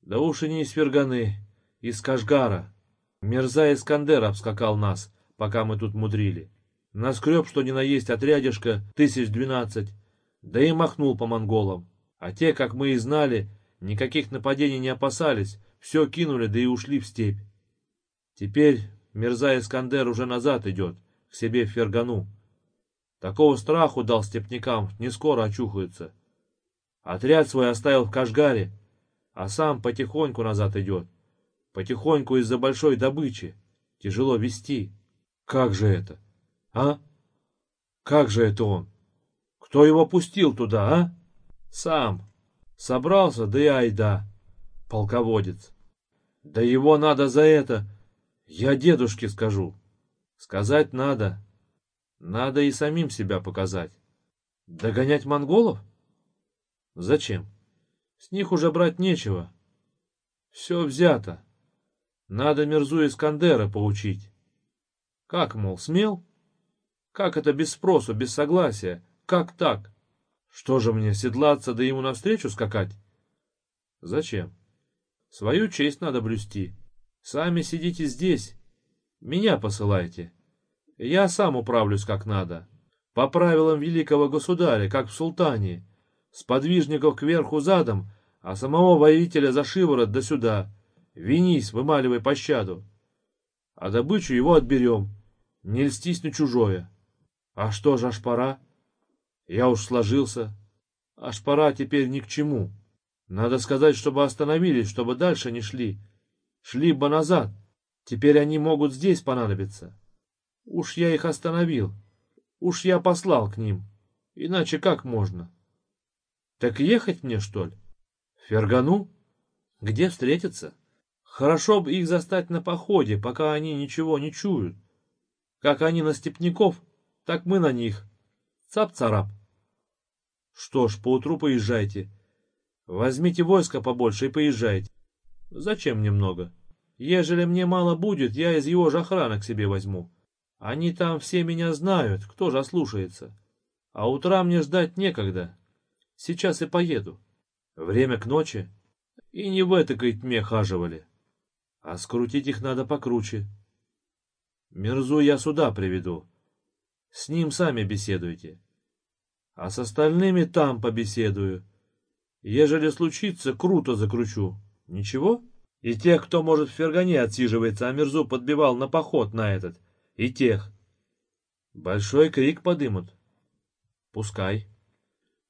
Да уж и не из Ферганы, из Кашгара. Мерза Искандер обскакал нас, пока мы тут мудрили. Наскреб, что ни на есть отрядишка, тысяч двенадцать, да и махнул по монголам. А те, как мы и знали, Никаких нападений не опасались, все кинули, да и ушли в степь. Теперь Мирза Искандер уже назад идет, к себе в Фергану. Такого страху дал степнякам, не скоро очухаются. Отряд свой оставил в Кашгаре, а сам потихоньку назад идет. Потихоньку из-за большой добычи. Тяжело вести. Как же это? А? Как же это он? Кто его пустил туда, а? Сам. Собрался, да и айда, полководец. Да его надо за это, я дедушке скажу. Сказать надо. Надо и самим себя показать. Догонять монголов? Зачем? С них уже брать нечего. Все взято. Надо Мерзу Искандера поучить. Как, мол, смел? Как это без спросу, без согласия? Как так? Что же мне, седлаться да ему навстречу скакать? Зачем? Свою честь надо блюсти. Сами сидите здесь. Меня посылайте. Я сам управлюсь как надо. По правилам великого государя, как в султане. С подвижников кверху задом, а самого воителя за шиворот до сюда. Винись, вымаливай пощаду. А добычу его отберем. Не льстись на чужое. А что же аж пора? Я уж сложился. Аж пора теперь ни к чему. Надо сказать, чтобы остановились, чтобы дальше не шли. Шли бы назад. Теперь они могут здесь понадобиться. Уж я их остановил. Уж я послал к ним. Иначе как можно? Так ехать мне, что ли? Фергану? Где встретиться? Хорошо бы их застать на походе, пока они ничего не чуют. Как они на степняков, так мы на них. Цап-царап. Что ж, поутру поезжайте. Возьмите войско побольше и поезжайте. Зачем немного? Ежели мне мало будет, я из его же охраны к себе возьму. Они там все меня знают, кто же ослушается. А утра мне ждать некогда. Сейчас и поеду. Время к ночи. И не в этой тьме хаживали. А скрутить их надо покруче. Мерзу я сюда приведу. С ним сами беседуйте. А с остальными там побеседую. Ежели случится, круто закручу. Ничего? И тех, кто, может, в Фергане отсиживается, а Мерзу подбивал на поход на этот. И тех. Большой крик подымут. Пускай.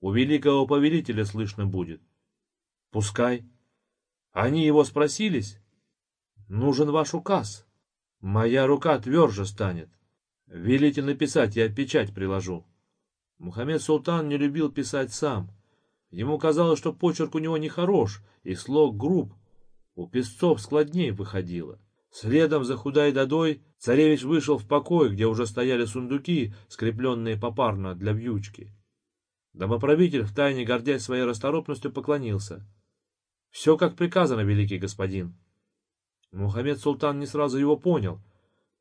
У великого повелителя слышно будет. Пускай. Они его спросились? Нужен ваш указ. Моя рука тверже станет. Велите написать, я печать приложу. Мухаммед Султан не любил писать сам. Ему казалось, что почерк у него нехорош, и слог груб. У песцов складнее выходило. Следом за худой додой царевич вышел в покой, где уже стояли сундуки, скрепленные попарно для вьючки. Домоправитель, втайне гордясь своей расторопностью, поклонился. — Все как приказано, великий господин. Мухаммед Султан не сразу его понял.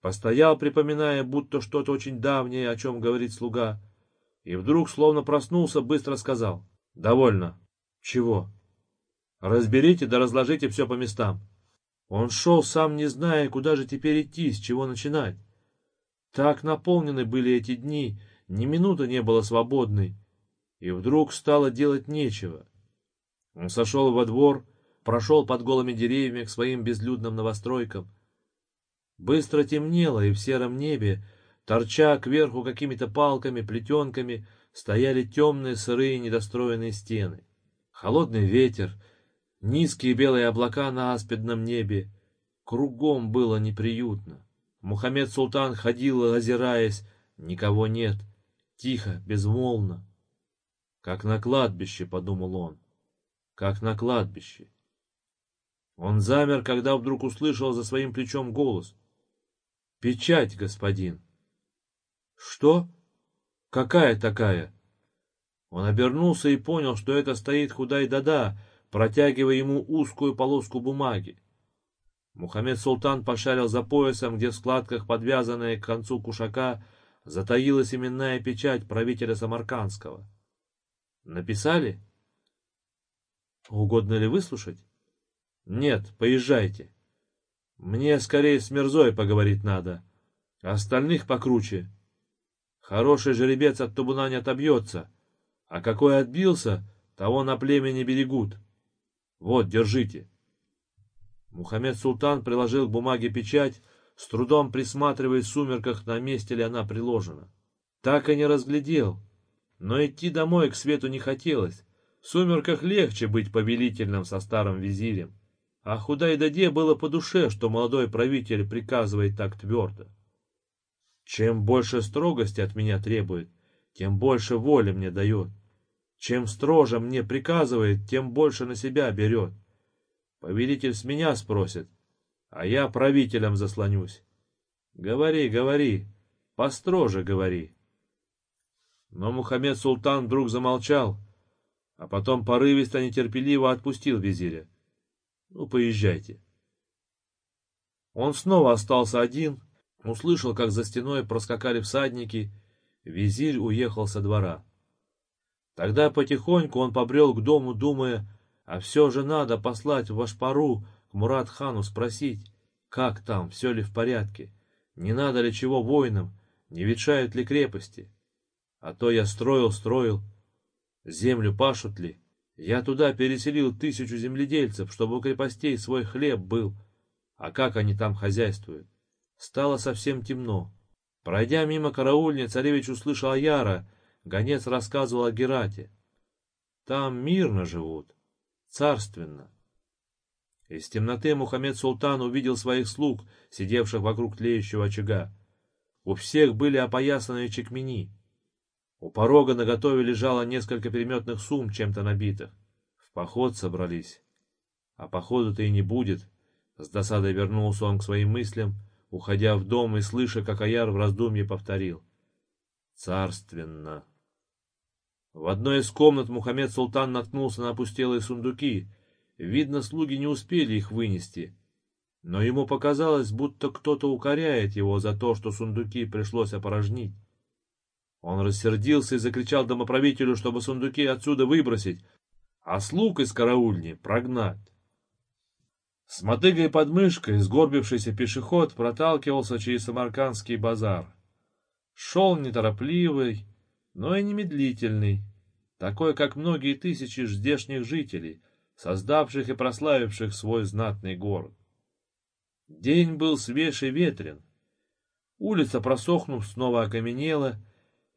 Постоял, припоминая, будто что-то очень давнее, о чем говорит слуга. И вдруг, словно проснулся, быстро сказал. «Довольно». «Чего?» «Разберите да разложите все по местам». Он шел, сам не зная, куда же теперь идти, с чего начинать. Так наполнены были эти дни, ни минуты не было свободной. И вдруг стало делать нечего. Он сошел во двор, прошел под голыми деревьями к своим безлюдным новостройкам. Быстро темнело, и в сером небе, торча кверху какими-то палками, плетенками, стояли темные сырые недостроенные стены. Холодный ветер, низкие белые облака на аспидном небе. Кругом было неприютно. Мухаммед Султан ходил, озираясь, никого нет, тихо, безмолвно. Как на кладбище, подумал он, как на кладбище. Он замер, когда вдруг услышал за своим плечом голос. «Печать, господин!» «Что? Какая такая?» Он обернулся и понял, что это стоит Худай-Дада, протягивая ему узкую полоску бумаги. Мухаммед Султан пошарил за поясом, где в складках, подвязанная к концу кушака, затаилась именная печать правителя Самаркандского. «Написали?» «Угодно ли выслушать?» Нет, поезжайте. Мне скорее с Мерзой поговорить надо. Остальных покруче. Хороший жеребец от табуна не отобьется. А какой отбился, того на племя не берегут. Вот, держите. Мухаммед Султан приложил к бумаге печать, с трудом присматривая в сумерках, на месте ли она приложена. Так и не разглядел. Но идти домой к свету не хотелось. В сумерках легче быть повелительным со старым визирем. А Худай-Даде было по душе, что молодой правитель приказывает так твердо. Чем больше строгости от меня требует, тем больше воли мне дает. Чем строже мне приказывает, тем больше на себя берет. Повелитель с меня спросит, а я правителем заслонюсь. Говори, говори, построже говори. Но Мухаммед Султан вдруг замолчал, а потом порывисто нетерпеливо отпустил визиря. Ну, поезжайте. Он снова остался один, услышал, как за стеной проскакали всадники, визирь уехал со двора. Тогда потихоньку он побрел к дому, думая, а все же надо послать в Ашпару к Мурат-хану спросить, как там, все ли в порядке, не надо ли чего воинам, не ветшают ли крепости. А то я строил, строил, землю пашут ли. Я туда переселил тысячу земледельцев, чтобы у крепостей свой хлеб был. А как они там хозяйствуют? Стало совсем темно. Пройдя мимо караульни, царевич услышал Яра, гонец рассказывал о Герате. Там мирно живут, царственно. Из темноты Мухаммед Султан увидел своих слуг, сидевших вокруг тлеющего очага. У всех были опоясанные чекмени. У порога наготове лежало несколько переметных сумм, чем-то набитых. В поход собрались. А походу-то и не будет. С досадой вернулся он к своим мыслям, уходя в дом и слыша, как Аяр в раздумье повторил. Царственно. В одной из комнат Мухаммед Султан наткнулся на опустелые сундуки. Видно, слуги не успели их вынести. Но ему показалось, будто кто-то укоряет его за то, что сундуки пришлось опорожнить. Он рассердился и закричал домоправителю, чтобы сундуки отсюда выбросить, а слуг из караульни прогнать. С мотыгой под мышкой сгорбившийся пешеход проталкивался через Самаркандский базар. Шел неторопливый, но и немедлительный, такой, как многие тысячи здешних жителей, создавших и прославивших свой знатный город. День был свеж и ветрен. Улица, просохнув, снова окаменела,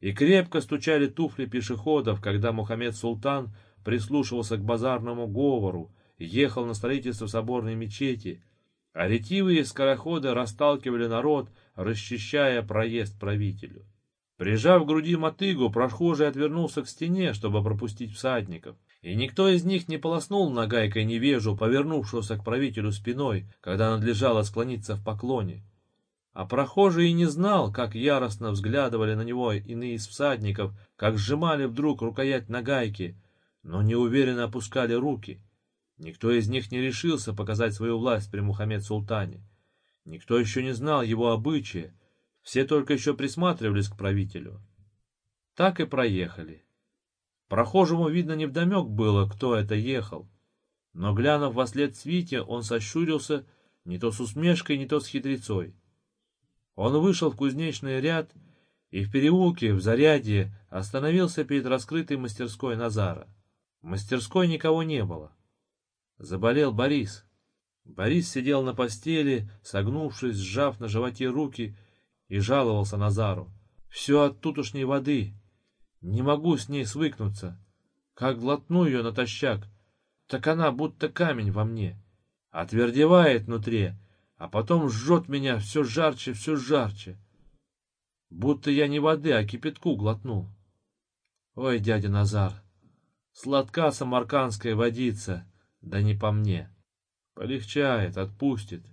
и крепко стучали туфли пешеходов, когда Мухаммед Султан прислушивался к базарному говору, ехал на строительство соборной мечети, а ретивые скороходы расталкивали народ, расчищая проезд правителю. Прижав к груди мотыгу, прохожий отвернулся к стене, чтобы пропустить всадников, и никто из них не полоснул нагайкой невежу, повернувшегося к правителю спиной, когда надлежало склониться в поклоне. А прохожий и не знал, как яростно взглядывали на него иные из всадников, как сжимали вдруг рукоять нагайки, но неуверенно опускали руки. Никто из них не решился показать свою власть при Мухаммед-Султане. Никто еще не знал его обычая, все только еще присматривались к правителю. Так и проехали. Прохожему, видно, невдомек было, кто это ехал. Но, глянув во след свите, он сощурился не то с усмешкой, не то с хитрецой. Он вышел в кузнечный ряд и в переулке, в зарядье, остановился перед раскрытой мастерской Назара. В мастерской никого не было. Заболел Борис. Борис сидел на постели, согнувшись, сжав на животе руки, и жаловался Назару. «Все от тутошней воды. Не могу с ней свыкнуться. Как глотну ее натощак, так она будто камень во мне. Отвердевает внутри, а потом жжет меня все жарче, все жарче. Будто я не воды, а кипятку глотнул. Ой, дядя Назар, сладка самаркандская водица, да не по мне. Полегчает, отпустит.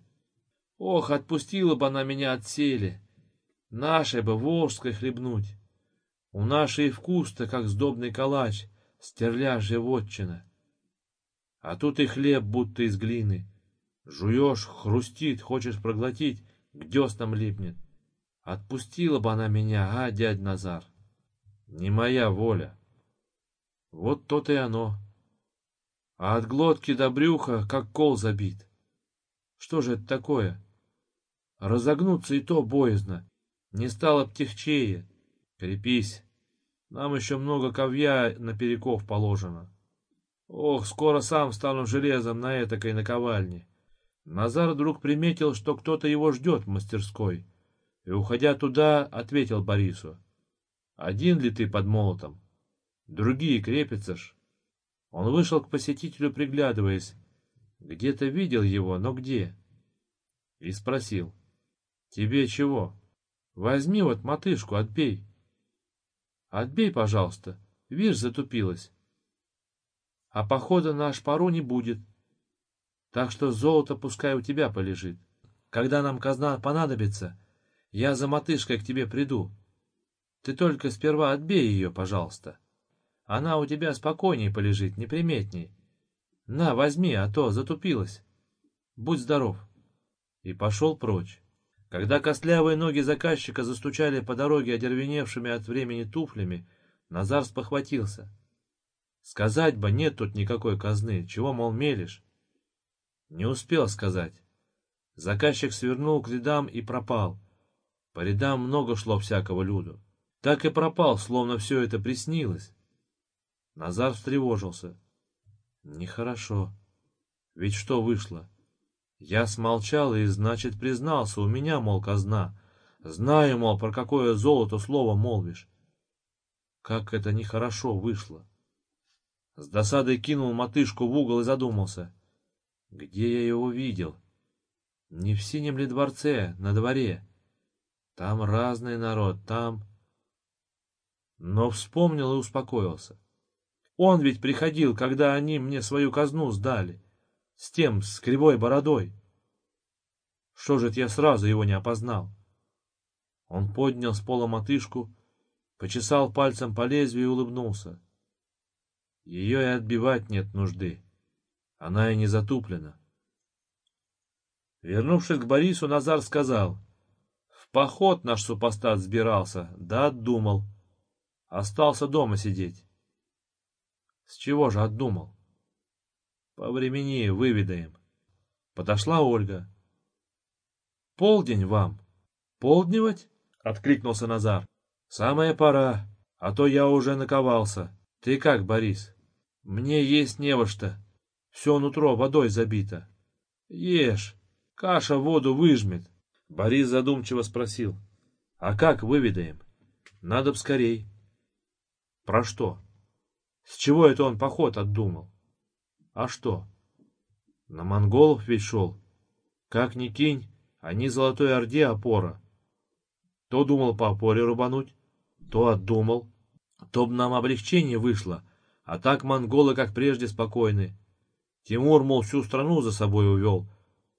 Ох, отпустила бы она меня от сели. Нашей бы волжской хлебнуть. У нашей вкус-то, как сдобный калач, стерляжья вотчина. А тут и хлеб будто из глины. Жуешь, хрустит, хочешь проглотить, к деснам липнет. Отпустила бы она меня, а, дядь Назар? Не моя воля. Вот то-то и оно. А от глотки до брюха, как кол забит. Что же это такое? Разогнуться и то боязно. Не стало птихчее. Крепись. Нам еще много ковья на переков положено. Ох, скоро сам стану железом на этакой наковальне. Назар вдруг приметил, что кто-то его ждет в мастерской, и, уходя туда, ответил Борису. «Один ли ты под молотом? Другие крепятся ж». Он вышел к посетителю, приглядываясь. Где-то видел его, но где? И спросил. «Тебе чего? Возьми вот мотышку, отбей». «Отбей, пожалуйста, вишь, затупилась». «А похода на шпару не будет». Так что золото пускай у тебя полежит. Когда нам казна понадобится, Я за мотышкой к тебе приду. Ты только сперва отбей ее, пожалуйста. Она у тебя спокойней полежит, неприметней. На, возьми, а то затупилась. Будь здоров. И пошел прочь. Когда костлявые ноги заказчика застучали по дороге одервеневшими от времени туфлями, Назар спохватился. Сказать бы, нет тут никакой казны, чего, мол, мелешь? Не успел сказать. Заказчик свернул к рядам и пропал. По рядам много шло всякого люду. Так и пропал, словно все это приснилось. Назар встревожился. Нехорошо. Ведь что вышло? Я смолчал и, значит, признался, у меня, мол, казна. Знаю, мол, про какое золото слово молвишь. Как это нехорошо вышло. С досадой кинул мотышку в угол и задумался. Где я его видел? Не в синем ли дворце, на дворе? Там разный народ, там... Но вспомнил и успокоился. Он ведь приходил, когда они мне свою казну сдали. С тем, с кривой бородой. Что же я сразу его не опознал? Он поднял с пола мотышку, почесал пальцем по лезвию и улыбнулся. Ее и отбивать нет нужды. Она и не затуплена. Вернувшись к Борису, Назар сказал, «В поход наш супостат сбирался, да отдумал. Остался дома сидеть». «С чего же отдумал?» «По времени выведаем». Подошла Ольга. «Полдень вам». «Полдневать?» — откликнулся Назар. «Самая пора, а то я уже наковался. Ты как, Борис?» «Мне есть не во что. Все нутро водой забито». «Ешь, каша воду выжмет». Борис задумчиво спросил. «А как выведаем?» «Надо б скорей». «Про что?» «С чего это он поход отдумал?» «А что?» «На монголов ведь шел. Как ни кинь, они Золотой Орде опора. То думал по опоре рубануть, то отдумал. То б нам облегчение вышло, а так монголы, как прежде, спокойны. Тимур, мол, всю страну за собой увел.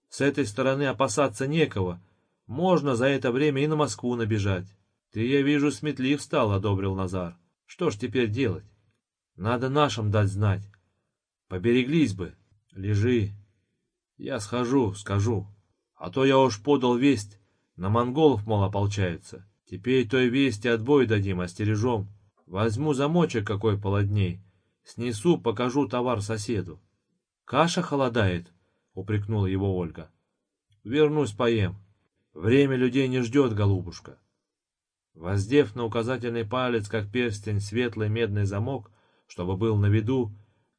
С этой стороны опасаться некого. Можно за это время и на Москву набежать. Ты, я вижу, сметлив стал, — одобрил Назар. Что ж теперь делать? Надо нашим дать знать. Побереглись бы. Лежи. Я схожу, скажу. А то я уж подал весть. На монголов, мол, ополчаются. Теперь той вести отбой дадим, остережем. Возьму замочек какой полодней. Снесу, покажу товар соседу. Каша холодает, упрекнула его Ольга. Вернусь поем. Время людей не ждет, голубушка. Воздев на указательный палец, как перстень, светлый медный замок, чтобы был на виду,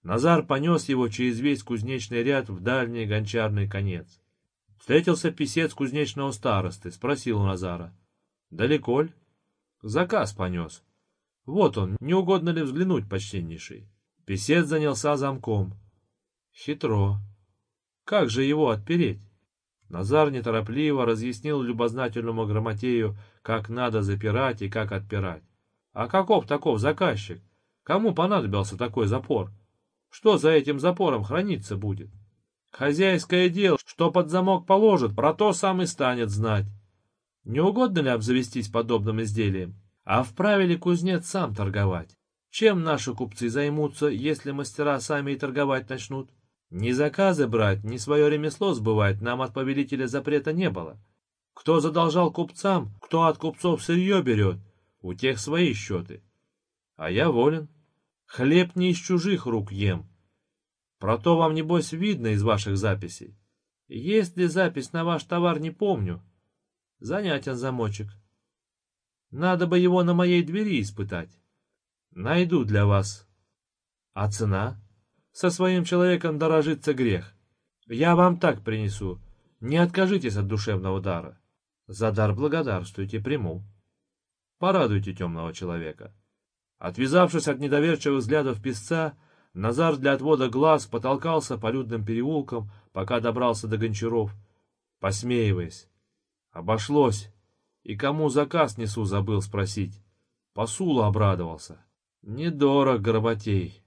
Назар понес его через весь кузнечный ряд в дальний гончарный конец. Встретился писец кузнечного старосты, спросил у Назара. «Далеко ль?» «Заказ понес. Вот он, не угодно ли взглянуть, почтеннейший?» Песец занялся замком. Хитро. Как же его отпереть? Назар неторопливо разъяснил любознательному грамотею, как надо запирать и как отпирать. А каков таков заказчик? Кому понадобился такой запор? Что за этим запором храниться будет? Хозяйское дело, что под замок положит, про то сам и станет знать. Не угодно ли обзавестись подобным изделием? А вправе ли кузнец сам торговать? Чем наши купцы займутся, если мастера сами и торговать начнут? Ни заказы брать, ни свое ремесло сбывать нам от повелителя запрета не было. Кто задолжал купцам, кто от купцов сырье берет, у тех свои счеты. А я волен. Хлеб не из чужих рук ем. Про то вам, небось, видно из ваших записей. Есть ли запись на ваш товар, не помню. Занятен замочек. Надо бы его на моей двери испытать. Найду для вас. А цена? Со своим человеком дорожится грех. Я вам так принесу. Не откажитесь от душевного дара. За дар благодарствуйте, приму. Порадуйте темного человека. Отвязавшись от недоверчивых взглядов песца, Назар для отвода глаз потолкался по людным переулкам, пока добрался до гончаров, посмеиваясь. Обошлось. И кому заказ несу, забыл спросить. Посулу обрадовался. Недорог, Горбатей.